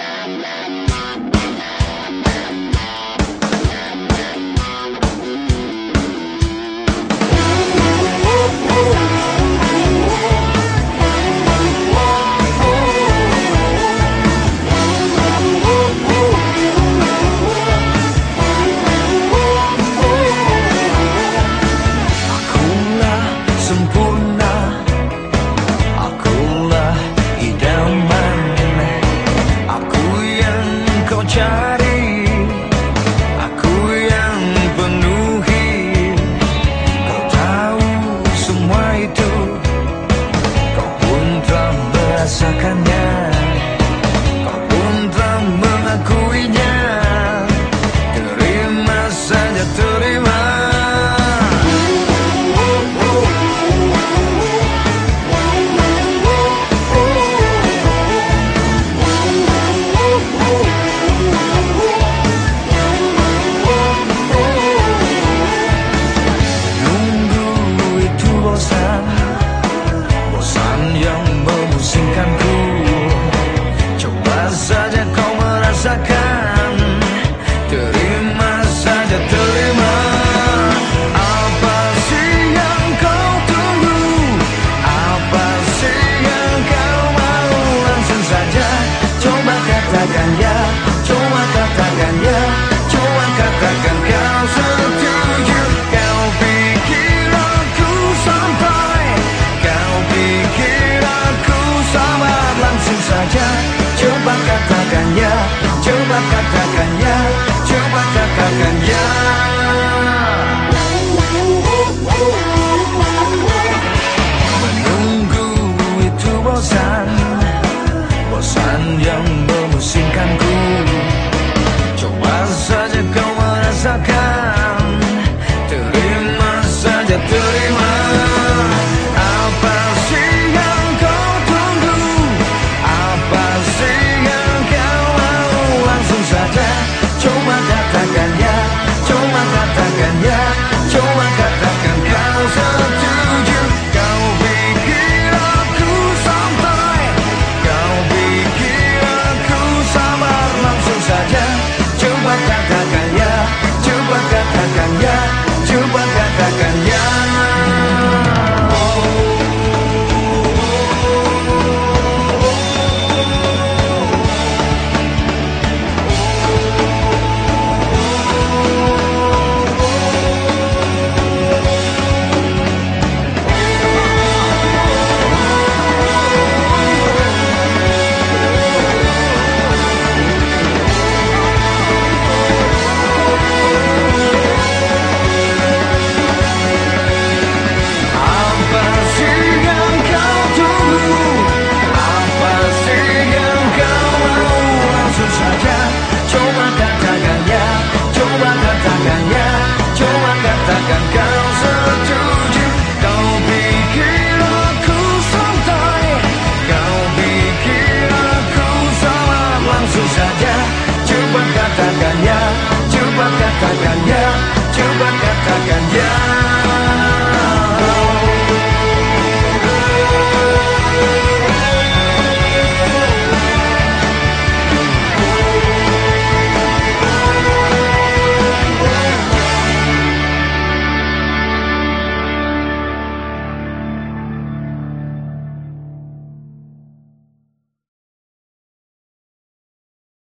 Thank you. merasakannya yang memusingkanku. Cuma saja kau merasakan